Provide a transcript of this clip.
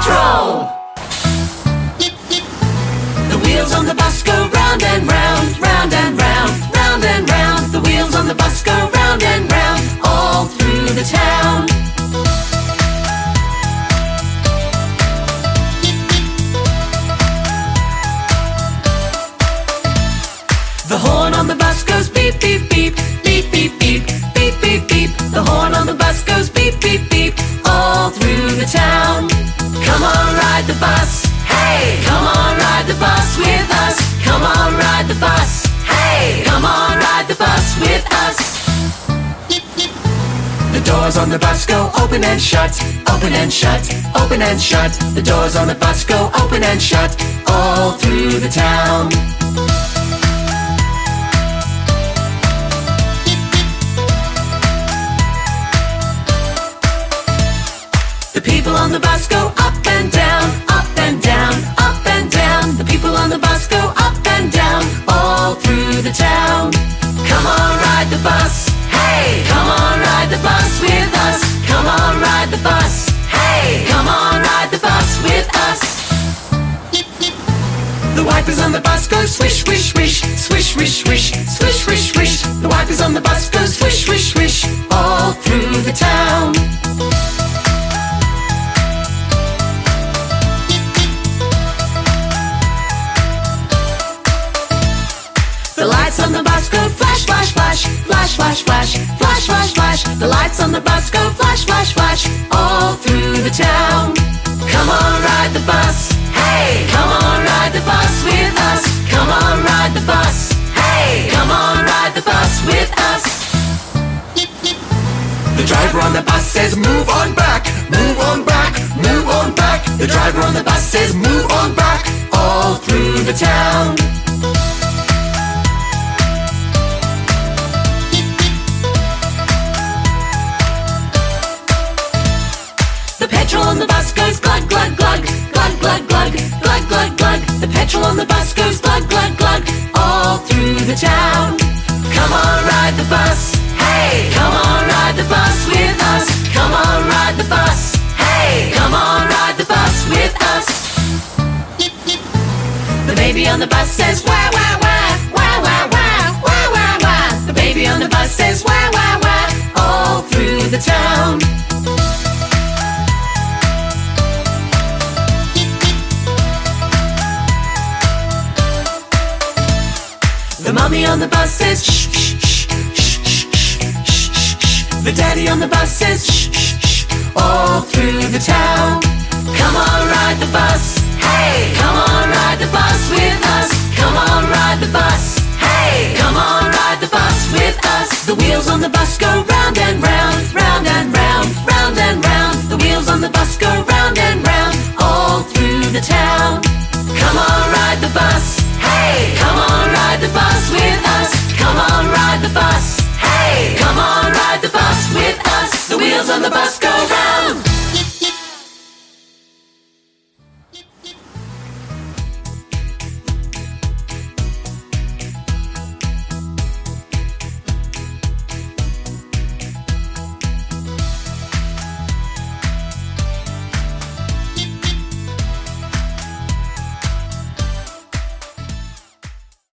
Patrol! The wheels on the bus go round and round, doors on the bus go open and shut, open and shut, open and shut. The doors on the bus go open and shut, all through the town. The people on the bus go up and down, up and down, up and down. The people on the bus go up and down, all through the town. Come on, ride the bus. Hey, come on, ride the bus with wipers on the bus go swish, swish, swish, swish, swish, swish, swish, swish, swish. The wipers on the bus go swish, swish, swish, all through the town. The lights on the bus go flash, flash, flash, flash, flash, flash, flash, flash, flash. The lights on the bus go flash, flash, flash, all through the town. Come on, ride the bus. The driver on the bus says, move on back, move on back, move on back. The driver on the bus says, move on back, all through the town. The petrol on the bus goes glug glug glug glug glug glug glug glug glug. The petrol on the bus goes glug glug glug all through the town. Come on, ride the bus. Baby on the bus says wah wah wah wah wah wah wah wah wah. The baby on the bus says wah wah wah all through the town. The mummy on the bus says shh shh shh shh shh shh. The daddy on the bus says shh shh shh all through the town. Come on, The wheels on the bus go round and round,